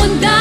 본다.